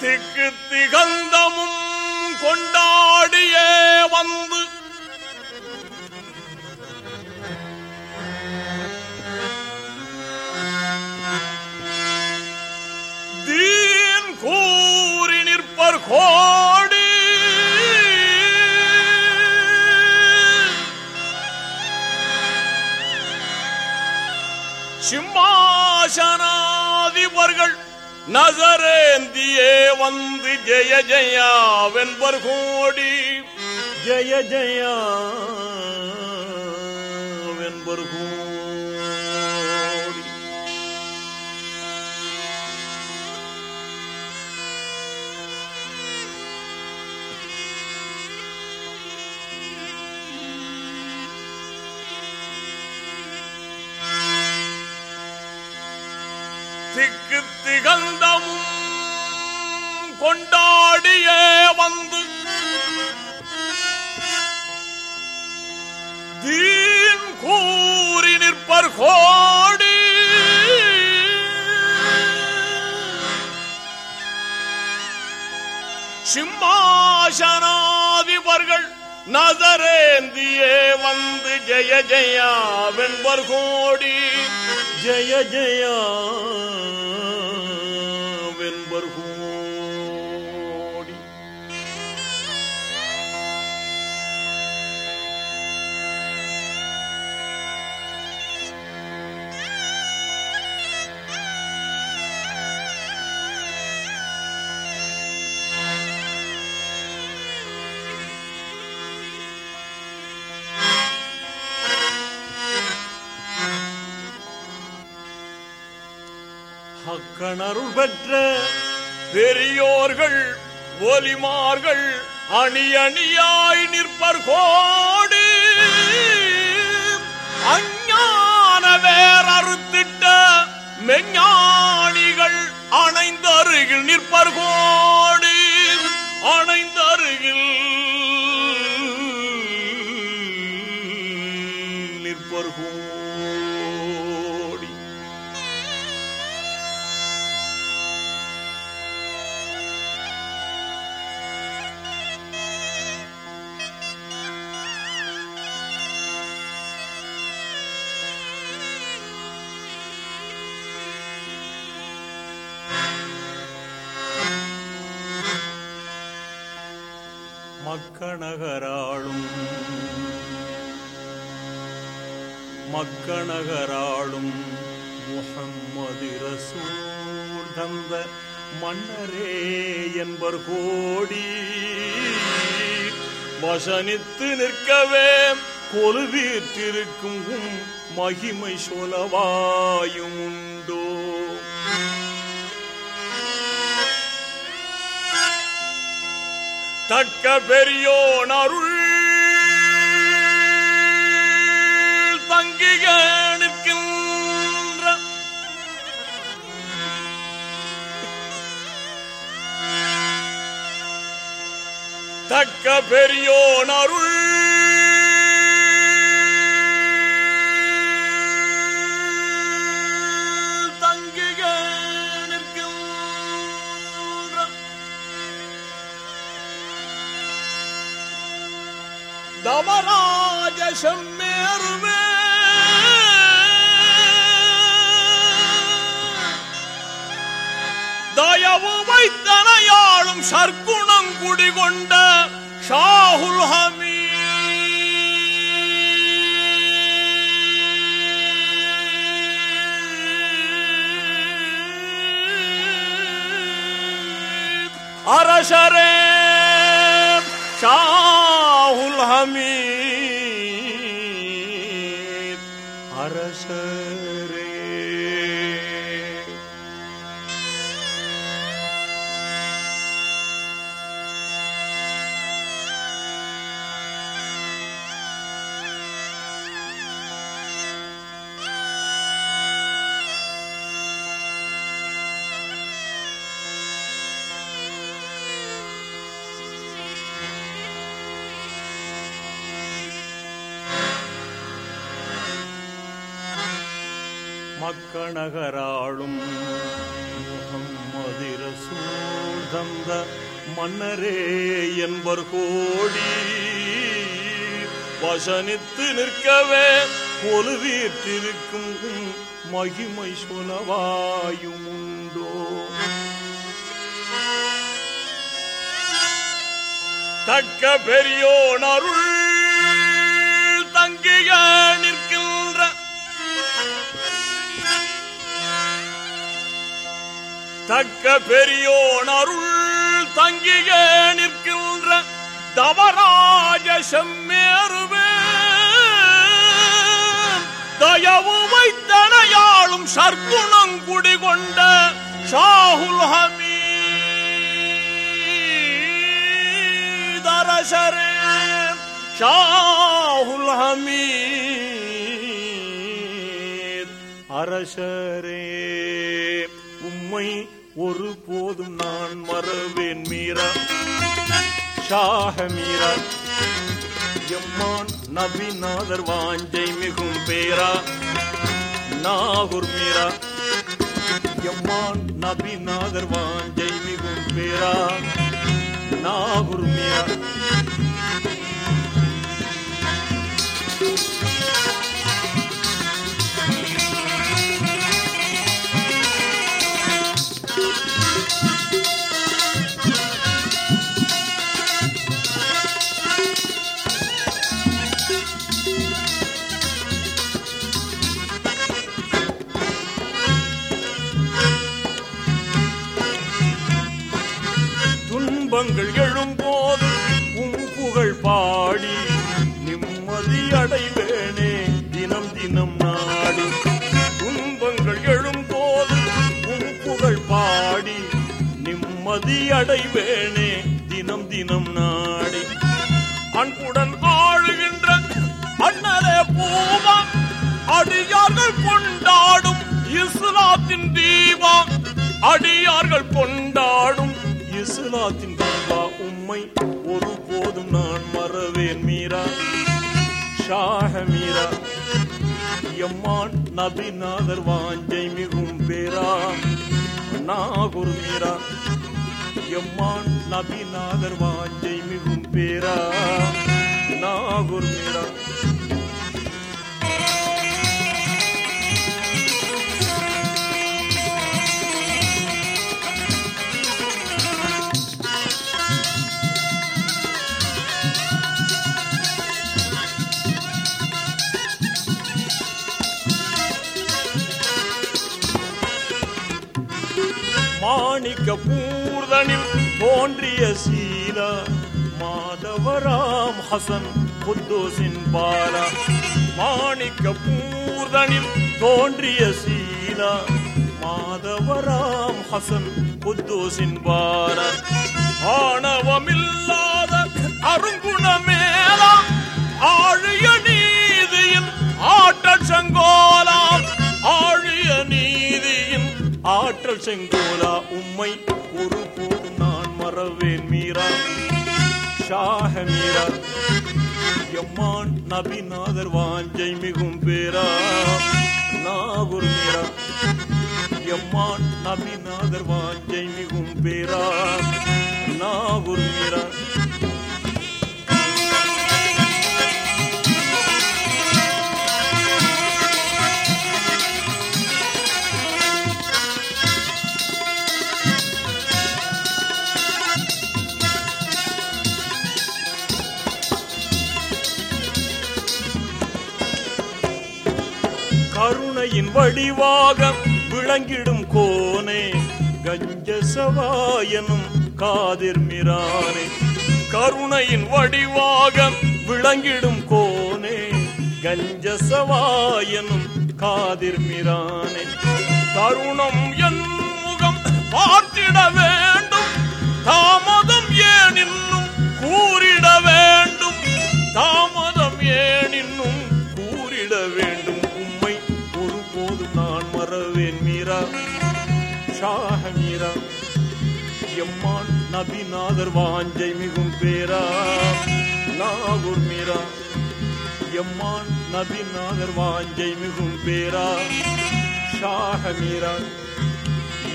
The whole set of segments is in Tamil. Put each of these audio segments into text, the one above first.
திக்கு திகந்தமும் கொண்டாடியே வந்து. தீன் கூறி நிற்பர் கோடி. சிம்மாசனா நசரேந்தியே வந்து ஜெய ஜெயா வென்பர் கோடி ஜெய ஜெயா வென்பர் கோடி திக்கு திகழ்ந்தமும் கொண்டாடியே வந்து. தீன் கூறி நிற்பர் கோடி. சிம்மாசனாதிபர்கள் நதரேந்தியே வந்து ஜெய ஜெயா வெண்பர் கோடி. जय जया அக்கணருள் பெற்ற பெரியோர்கள் ஒலிமார்கள் அணி அணியாய் நிற்பர் அஞ்ஞான வேர் அறுத்திட்ட மெஞ்ஞானிகள் அணைந்தருகில் நிற்பர் நிற்பர்கோ மக்கணகராளும் மக்கணகராளும் முகம்மது தந்த மன்னரே என்பர் கோடி. வசனித்து நிற்கவே கொலுவீற்றிருக்கும் மகிமை சொலவாயும் உண்டோ தக்க பெரியோன் அருள். தங்கிய நிற்கின்ற தக்க பெரியோன் அருள். தமராஜ செம்மேறுவே தயவு வைத்தனையாளும் சர்க்குணம் குடிகொண்ட ஷாகுல் ஹமீத். அரசரே ஷா ஹமீத் மக்கணகராளும் முகம்மது சூழ்ந்த மன்னரே என்பர் கோடி. வசனித்து நிற்கவே கொலுவீற்றிருக்கும் உம் மகிமை சொலவாயும் உண்டோ தக்க பெரியோன் அருள் தங்கிய தக்க பெரியோன் அருள் தங்கிய நிற்கின்ற தவராஜ செம்மேறுவே. தயவு வைத்தனையாளும் சர்க்குணம் குடிகொண்ட ஷாகுல் ஹமீத் அரசரே. ஷாகுல் ஹமீத் அரசரே. உம்மை ஒரு போதும் நான் மறவேன் மீரா. ஷாஹ மீரா எம்மான் நபிநாதர் வாஞ்சை மிகும் பேரா. நாகூர் மீரா. எம்மான் நபிநாதர் வாஞ்சை மிகும் பேரா. நாகூர் மீரா. துன்பங்கள் எழும்போது உம் புகழ் பாடி நிம்மதி அடைவேனே தினம் தினம் நாடி. துன்பங்கள் எழும்போது உம் புகழ் பாடி நிம்மதி அடைவேனே தினம் தினம் நாடி. அன்புடன் ஆளுகின்ற அண்ணரே பூவா அடியார்கள் கொண்டாடும் இஸ்லாத்தின் தீபா அடியார்கள் கொண்டாடும் இஸ்லாத்தின் தீபா உம்மை ஒரு போதும் நான் மறவேன் மீரா. ஷாஹ மீரா. எம்மான் நபிநாதர் வாஞ்சை மிகும் பேரா. நாகூர் மீரா. எம்மான் நபிநாதர் வாஞ்சை மிகும் பேரா. நாகூர் மீரா. மாணிக்க பூர்தனில் தோன்றிய சீலா மாதவராம் ஹசன் குத்தூசின் பாலா. மாணிக்க பூர்தனில் தோன்றிய சீலா மாதவராம் ஹசன் குத்தூசின் பாலா. ஆணவமில்லாத செங்கோலா உம்மை ஒரு போது நான் மறவேன் மீரா. ஷாஹ மீரா. எம்மான் நபிநாதர் வாஞ்சை மிகும் பேரா. நாகூர் மீரா. எம்மான் நபிநாதர் வாஞ்சை மிகும் பேரா. கருணையின் வடிவாக விளங்கிடும் கோனே கஞ்சசவாயனும் காதிர் மிரானே. கருணையின் வடிவாக விளங்கிடும் கோனே கஞ்சசவாயனும் காதிர் மிரானே. தருணம் என் முகம் பார்த்திட வேண்டும் தாமதம் ஏன் இன்னும் கூறிட வேண்டும்? நபிநாதர் வாஞ்சை மிகும் பேரா. ஷாஹ மீரா.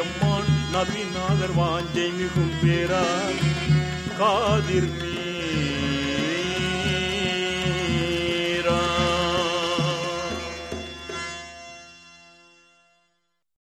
எம்மான் நபிநாதர் வாஞ்சை மிகும் பேரா. காதிர் மீ